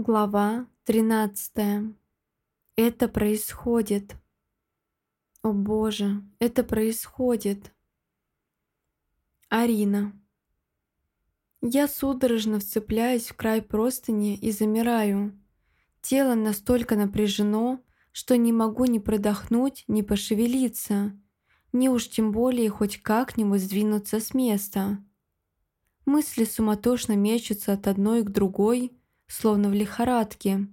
Глава 13. Это происходит. О боже, это происходит. Арина. Я судорожно вцепляюсь в край простыни и замираю. Тело настолько напряжено, что не могу ни продохнуть, ни пошевелиться, ни уж тем более хоть как-нибудь сдвинуться с места. Мысли суматошно мечутся от одной к другой, словно в лихорадке,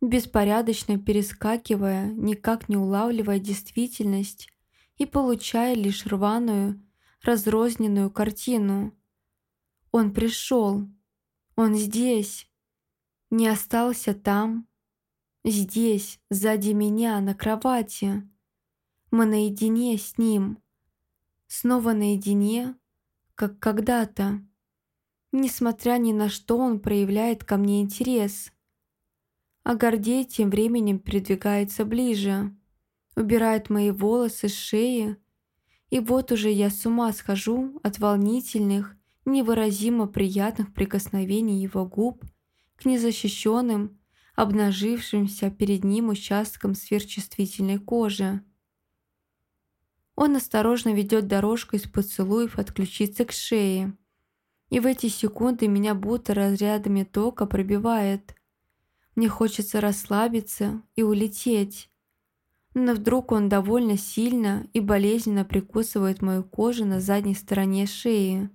беспорядочно перескакивая, никак не улавливая действительность и получая лишь рваную, разрозненную картину. Он пришел, он здесь, не остался там, здесь, сзади меня, на кровати. Мы наедине с ним, снова наедине, как когда-то. Несмотря ни на что, он проявляет ко мне интерес. А Гордей тем временем передвигается ближе, убирает мои волосы с шеи, и вот уже я с ума схожу от волнительных, невыразимо приятных прикосновений его губ к незащищенным, обнажившимся перед ним участкам сверхчувствительной кожи. Он осторожно ведет дорожку из поцелуев от ключицы к шее, и в эти секунды меня будто разрядами тока пробивает. Мне хочется расслабиться и улететь. Но вдруг он довольно сильно и болезненно прикусывает мою кожу на задней стороне шеи.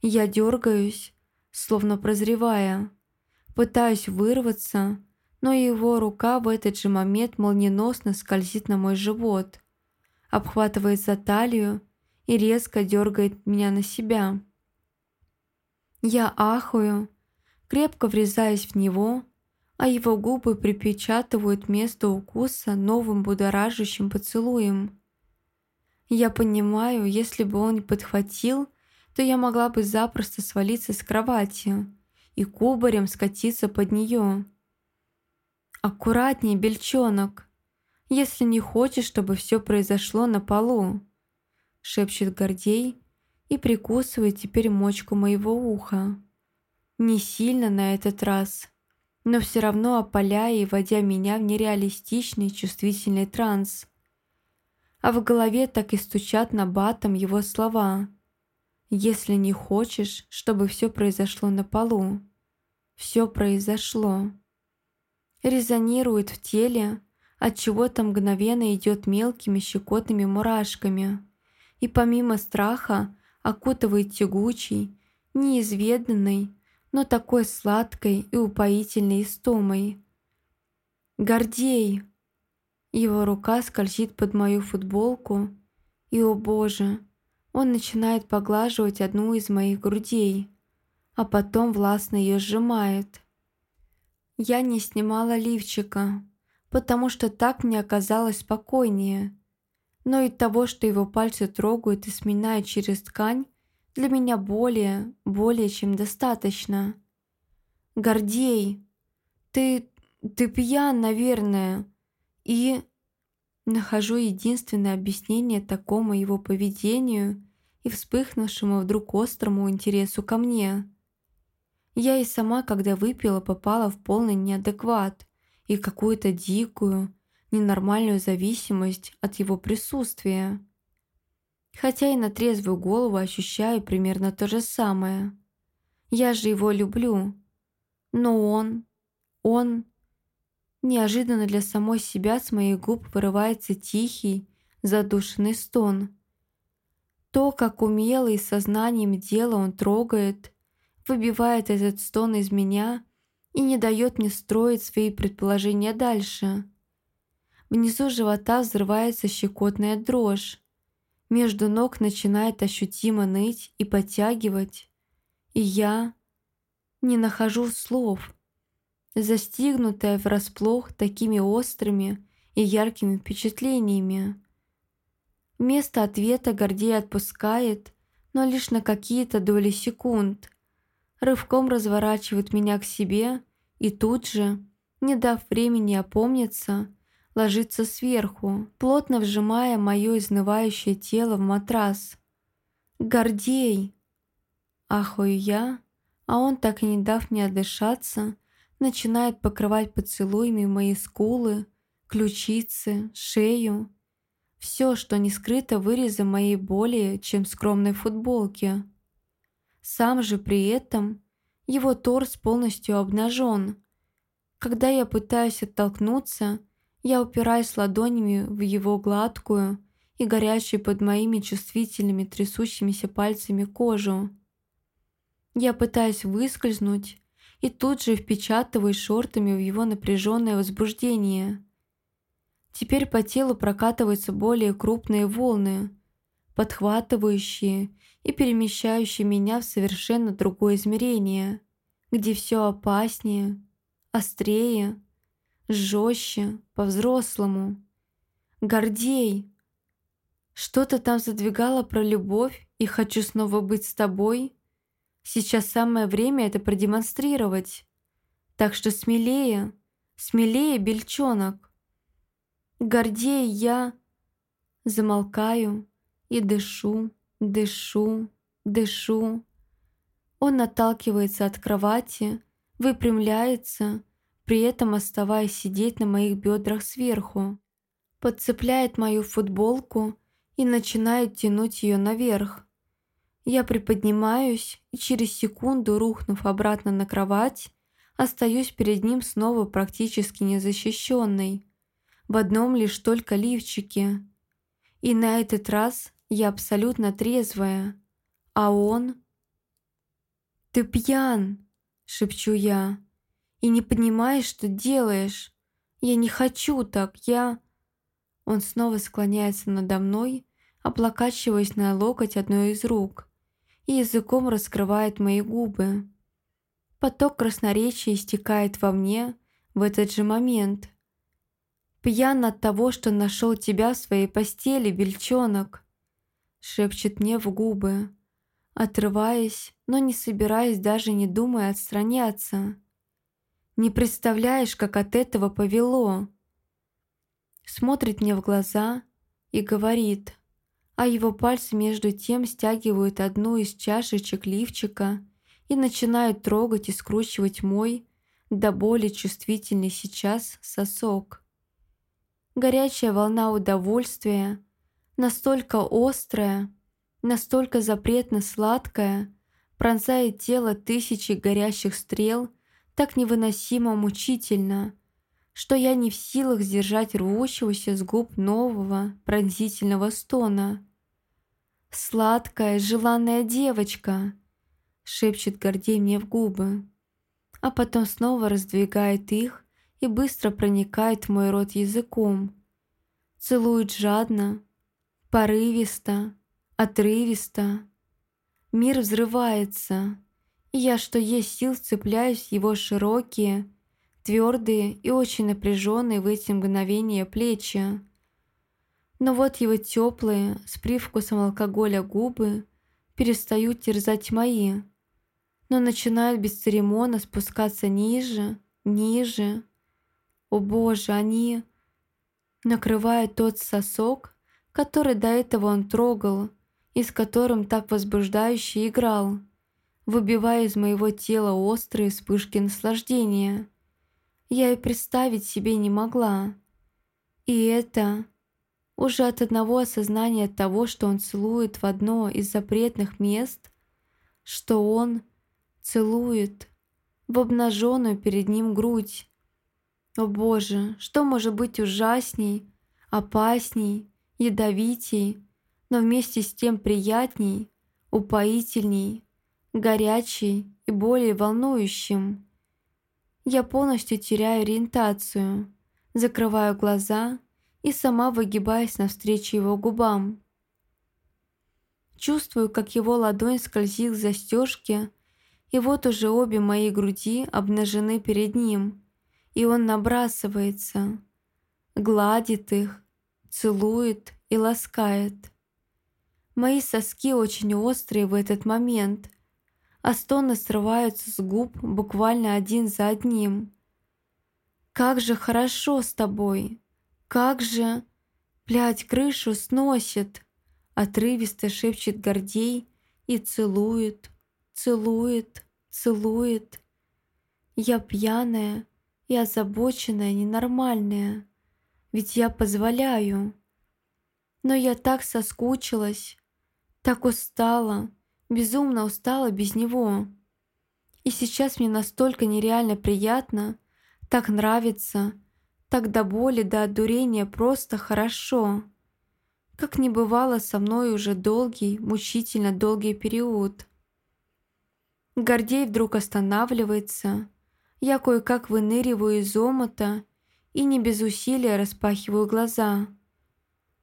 Я дергаюсь, словно прозревая. Пытаюсь вырваться, но его рука в этот же момент молниеносно скользит на мой живот, обхватывает за талию и резко дергает меня на себя. Я ахую, крепко врезаясь в него, а его губы припечатывают место укуса новым будоражащим поцелуем. Я понимаю, если бы он подхватил, то я могла бы запросто свалиться с кровати и кубарем скатиться под нее. «Аккуратнее, бельчонок, если не хочешь, чтобы все произошло на полу», шепчет Гордей, и прикусывает теперь мочку моего уха. Не сильно на этот раз, но все равно опаляя и вводя меня в нереалистичный чувствительный транс. А в голове так и стучат на батом его слова. «Если не хочешь, чтобы все произошло на полу, все произошло». Резонирует в теле, от чего-то мгновенно идет мелкими щекотными мурашками. И помимо страха, окутывает тягучей, неизведанной, но такой сладкой и упоительной истомой. «Гордей!» Его рука скользит под мою футболку, и, о боже, он начинает поглаживать одну из моих грудей, а потом властно ее сжимает. Я не снимала лифчика, потому что так мне оказалось спокойнее – но и того, что его пальцы трогают и сминают через ткань, для меня более, более чем достаточно. Гордей, ты, ты пьян, наверное, и... Нахожу единственное объяснение такому его поведению и вспыхнувшему вдруг острому интересу ко мне. Я и сама, когда выпила, попала в полный неадекват и какую-то дикую, ненормальную зависимость от его присутствия. Хотя и на трезвую голову ощущаю примерно то же самое. Я же его люблю. Но он... он... Неожиданно для самой себя с моих губ вырывается тихий, задушенный стон. То, как умело и сознанием дела он трогает, выбивает этот стон из меня и не дает мне строить свои предположения дальше. Внизу живота взрывается щекотная дрожь. Между ног начинает ощутимо ныть и подтягивать. И я не нахожу слов, застигнутая врасплох такими острыми и яркими впечатлениями. Вместо ответа Гордей отпускает, но лишь на какие-то доли секунд. Рывком разворачивает меня к себе и тут же, не дав времени опомниться, ложится сверху, плотно вжимая мое изнывающее тело в матрас. «Гордей!» Ахаю я, а он, так и не дав мне отдышаться, начинает покрывать поцелуями мои скулы, ключицы, шею. Все, что не скрыто вырезом моей более чем скромной футболки. Сам же при этом его торс полностью обнажен. Когда я пытаюсь оттолкнуться, я упираюсь ладонями в его гладкую и горячую под моими чувствительными трясущимися пальцами кожу. Я пытаюсь выскользнуть и тут же впечатываюсь шортами в его напряженное возбуждение. Теперь по телу прокатываются более крупные волны, подхватывающие и перемещающие меня в совершенно другое измерение, где все опаснее, острее, жестче, по-взрослому. Гордей! Что-то там задвигало про любовь и хочу снова быть с тобой. Сейчас самое время это продемонстрировать. Так что смелее, смелее, бельчонок. Гордей я замолкаю и дышу, дышу, дышу. Он отталкивается от кровати, выпрямляется, при этом оставаясь сидеть на моих бедрах сверху. Подцепляет мою футболку и начинает тянуть ее наверх. Я приподнимаюсь и через секунду, рухнув обратно на кровать, остаюсь перед ним снова практически незащищенной, в одном лишь только лифчике. И на этот раз я абсолютно трезвая, а он... «Ты пьян!» — шепчу я и не понимаешь, что делаешь. Я не хочу так, я...» Он снова склоняется надо мной, облокачиваясь на локоть одной из рук, и языком раскрывает мои губы. Поток красноречия истекает во мне в этот же момент. «Пьян от того, что нашел тебя в своей постели, бельчонок!» шепчет мне в губы, отрываясь, но не собираясь даже не думая отстраняться. Не представляешь, как от этого повело. Смотрит мне в глаза и говорит, а его пальцы между тем стягивают одну из чашечек лифчика и начинают трогать и скручивать мой, до боли чувствительный сейчас, сосок. Горячая волна удовольствия, настолько острая, настолько запретно сладкая, пронзает тело тысячи горящих стрел – так невыносимо мучительно, что я не в силах сдержать рвущегося с губ нового пронзительного стона. «Сладкая, желанная девочка!» — шепчет Гордей мне в губы, а потом снова раздвигает их и быстро проникает в мой рот языком. Целует жадно, порывисто, отрывисто. Мир взрывается, я, что есть сил, цепляюсь в его широкие, твердые и очень напряженные в эти мгновения плечи. Но вот его теплые, с привкусом алкоголя губы перестают терзать мои, но начинают без церемона спускаться ниже, ниже. О боже, они накрывают тот сосок, который до этого он трогал и с которым так возбуждающе играл выбивая из моего тела острые вспышки наслаждения. Я и представить себе не могла. И это уже от одного осознания того, что он целует в одно из запретных мест, что он целует в обнаженную перед ним грудь. О боже, что может быть ужасней, опасней, ядовитей, но вместе с тем приятней, упоительней, горячий и более волнующим. Я полностью теряю ориентацию, закрываю глаза и сама выгибаюсь навстречу его губам. Чувствую, как его ладонь скользит к застежке, и вот уже обе мои груди обнажены перед ним, и он набрасывается, гладит их, целует и ласкает. Мои соски очень острые в этот момент, а стоны срываются с губ буквально один за одним. «Как же хорошо с тобой! Как же...» «Блядь, крышу сносит!» Отрывисто шепчет Гордей и целует, целует, целует. Я пьяная и озабоченная, ненормальная. Ведь я позволяю. Но я так соскучилась, так устала, безумно устала без него. И сейчас мне настолько нереально приятно, так нравится, так до боли, до одурения просто хорошо. Как не бывало со мной уже долгий, мучительно долгий период. Гордей вдруг останавливается. Я кое-как выныриваю из омута и не без усилия распахиваю глаза.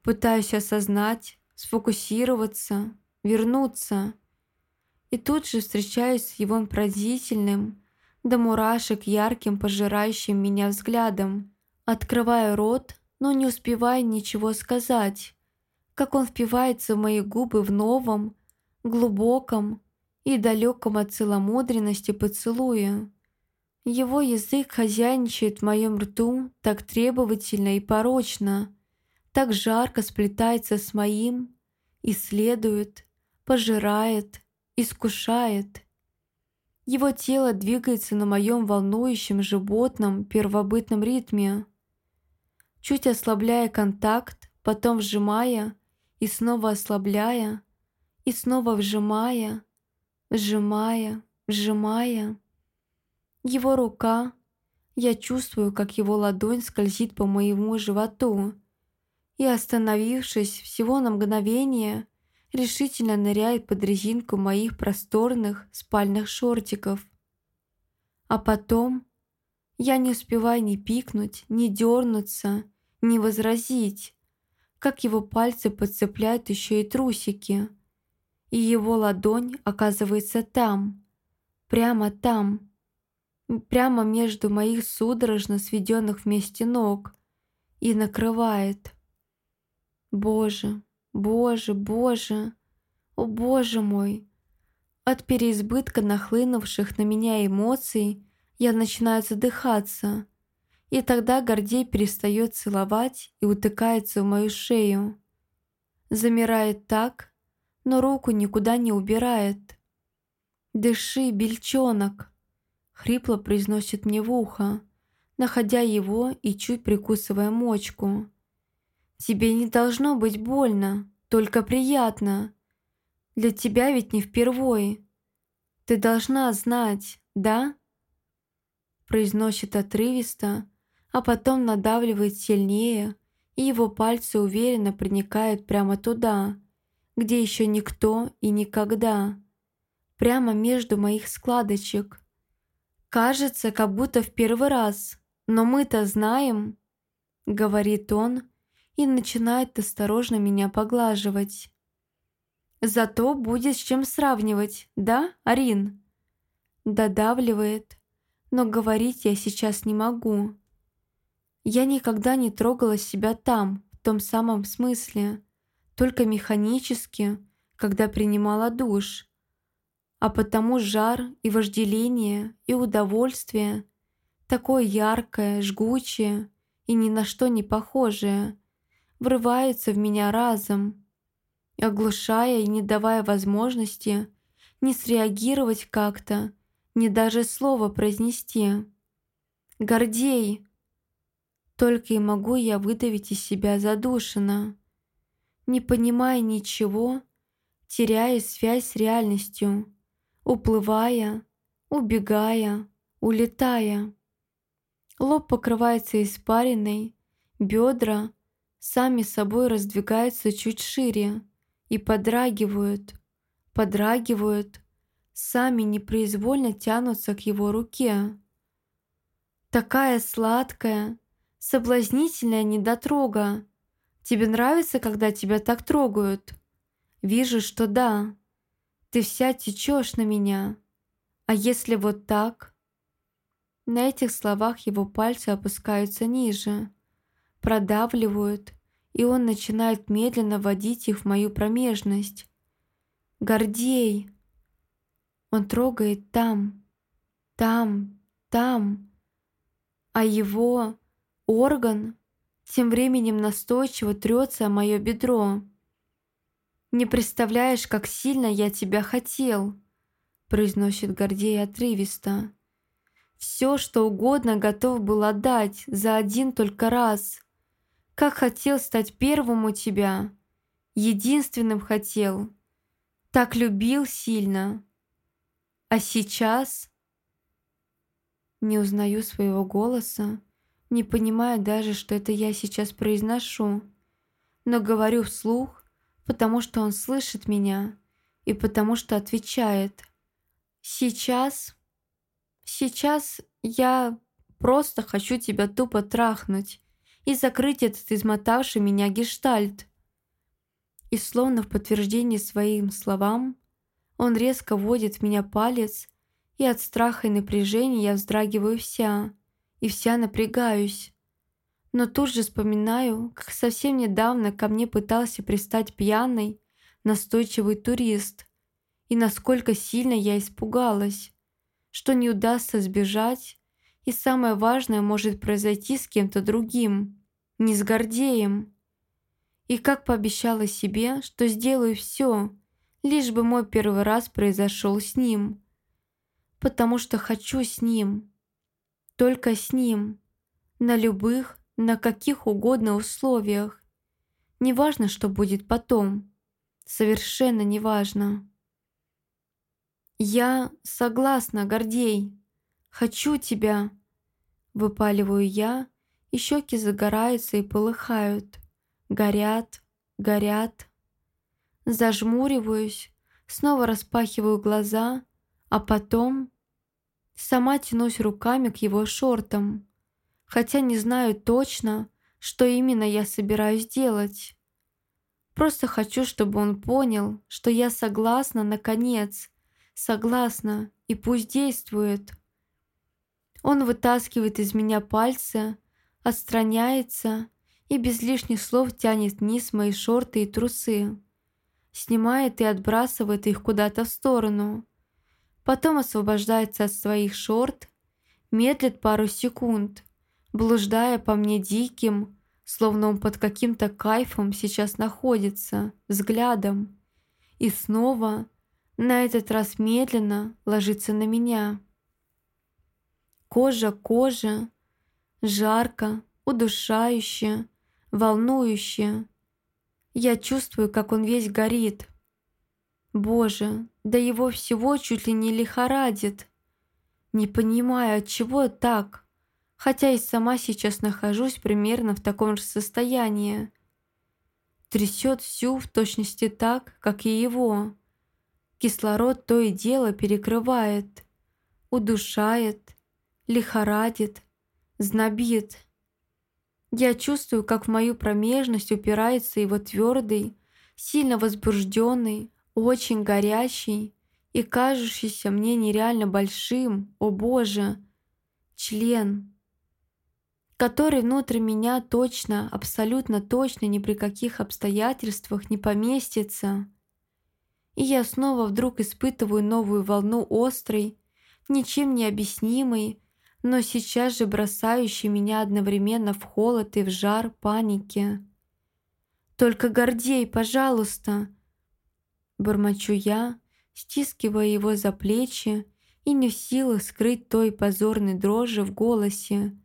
Пытаюсь осознать, сфокусироваться, вернуться. И тут же встречаюсь с его пронзительным, до мурашек ярким, пожирающим меня взглядом. Открываю рот, но не успеваю ничего сказать, как он впивается в мои губы в новом, глубоком и далеком от целомудренности поцелуя. Его язык хозяйничает в моем рту так требовательно и порочно, так жарко сплетается с моим, исследует, пожирает, искушает. Его тело двигается на моем волнующем животном первобытном ритме, чуть ослабляя контакт, потом вжимая и снова ослабляя, и снова вжимая, сжимая, сжимая. Его рука, я чувствую, как его ладонь скользит по моему животу и, остановившись всего на мгновение, решительно ныряет под резинку моих просторных спальных шортиков. А потом я не успеваю ни пикнуть, ни дернуться, ни возразить, как его пальцы подцепляют еще и трусики, и его ладонь оказывается там, прямо там, прямо между моих судорожно сведенных вместе ног и накрывает. Боже, боже, боже, о боже мой! От переизбытка нахлынувших на меня эмоций я начинаю задыхаться, и тогда Гордей перестает целовать и утыкается в мою шею. Замирает так, но руку никуда не убирает. «Дыши, бельчонок!» Хрипло произносит мне в ухо, находя его и чуть прикусывая мочку. «Тебе не должно быть больно, только приятно. Для тебя ведь не впервой. Ты должна знать, да?» Произносит отрывисто, а потом надавливает сильнее, и его пальцы уверенно проникают прямо туда, где еще никто и никогда, прямо между моих складочек, Кажется, как будто в первый раз, но мы-то знаем, говорит он и начинает осторожно меня поглаживать. Зато будет с чем сравнивать, да, Арин? Додавливает, но говорить я сейчас не могу. Я никогда не трогала себя там, в том самом смысле, только механически, когда принимала душ а потому жар и вожделение, и удовольствие, такое яркое, жгучее и ни на что не похожее, врываются в меня разом, оглушая и не давая возможности не среагировать как-то, не даже слово произнести. «Гордей!» Только и могу я выдавить из себя задушенно, не понимая ничего, теряя связь с реальностью уплывая, убегая, улетая. Лоб покрывается испариной, бедра сами собой раздвигаются чуть шире и подрагивают, подрагивают, сами непроизвольно тянутся к его руке. Такая сладкая, соблазнительная недотрога. Тебе нравится, когда тебя так трогают? Вижу, что да. Ты вся течешь на меня. А если вот так? На этих словах его пальцы опускаются ниже, продавливают, и он начинает медленно водить их в мою промежность. Гордей! Он трогает там, там, там, а его орган тем временем настойчиво трется о мое бедро. «Не представляешь, как сильно я тебя хотел», произносит Гордей отрывисто. Все, что угодно готов был отдать за один только раз. Как хотел стать первым у тебя. Единственным хотел. Так любил сильно. А сейчас... Не узнаю своего голоса, не понимаю даже, что это я сейчас произношу, но говорю вслух, потому что он слышит меня и потому что отвечает. Сейчас... Сейчас я просто хочу тебя тупо трахнуть и закрыть этот измотавший меня гештальт. И словно в подтверждение своим словам, он резко вводит в меня палец и от страха и напряжения я вздрагиваю вся, и вся напрягаюсь. Но тут же вспоминаю, как совсем недавно ко мне пытался пристать пьяный, настойчивый турист, и насколько сильно я испугалась, что не удастся сбежать, и самое важное может произойти с кем-то другим, не с Гордеем. И как пообещала себе, что сделаю все, лишь бы мой первый раз произошел с ним потому что хочу с ним. Только с ним. На любых, на каких угодно условиях. Неважно, что будет потом. Совершенно неважно. «Я согласна, Гордей. Хочу тебя!» Выпаливаю я, и щеки загораются и полыхают. Горят, горят. Зажмуриваюсь, снова распахиваю глаза а потом сама тянусь руками к его шортам, хотя не знаю точно, что именно я собираюсь делать. Просто хочу, чтобы он понял, что я согласна, наконец, согласна, и пусть действует. Он вытаскивает из меня пальцы, отстраняется и без лишних слов тянет вниз мои шорты и трусы. Снимает и отбрасывает их куда-то в сторону потом освобождается от своих шорт, медлит пару секунд, блуждая по мне диким, словно он под каким-то кайфом сейчас находится, взглядом, и снова, на этот раз медленно, ложится на меня. Кожа кожа, жарко, удушающе, волнующе. Я чувствую, как он весь горит. Боже, да его всего чуть ли не лихорадит. Не понимаю, от чего так, хотя и сама сейчас нахожусь примерно в таком же состоянии. Трясет всю в точности так, как и его. Кислород то и дело перекрывает, удушает, лихорадит, знобит. Я чувствую, как в мою промежность упирается его твердый, сильно возбужденный, очень горячий и кажущийся мне нереально большим, о боже, член, который внутри меня точно, абсолютно точно ни при каких обстоятельствах не поместится. И я снова вдруг испытываю новую волну острой, ничем не объяснимой, но сейчас же бросающей меня одновременно в холод и в жар паники. «Только Гордей, пожалуйста!» Бормочу я, стискивая его за плечи и не в силах скрыть той позорной дрожи в голосе,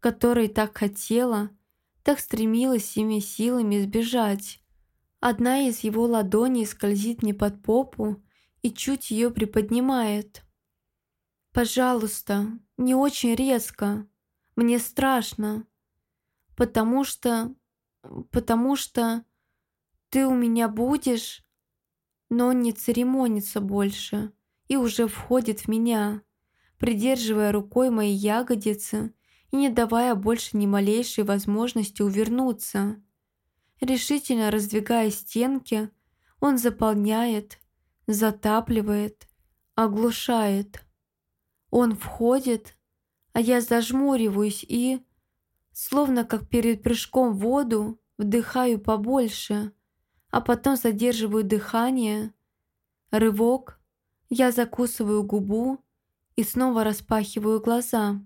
которой так хотела, так стремилась всеми силами сбежать. Одна из его ладоней скользит мне под попу и чуть ее приподнимает. «Пожалуйста, не очень резко. Мне страшно. Потому что... потому что... ты у меня будешь...» но он не церемонится больше и уже входит в меня, придерживая рукой мои ягодицы и не давая больше ни малейшей возможности увернуться. Решительно раздвигая стенки, он заполняет, затапливает, оглушает. Он входит, а я зажмуриваюсь и, словно как перед прыжком в воду, вдыхаю побольше – а потом задерживаю дыхание. Рывок. Я закусываю губу и снова распахиваю глаза.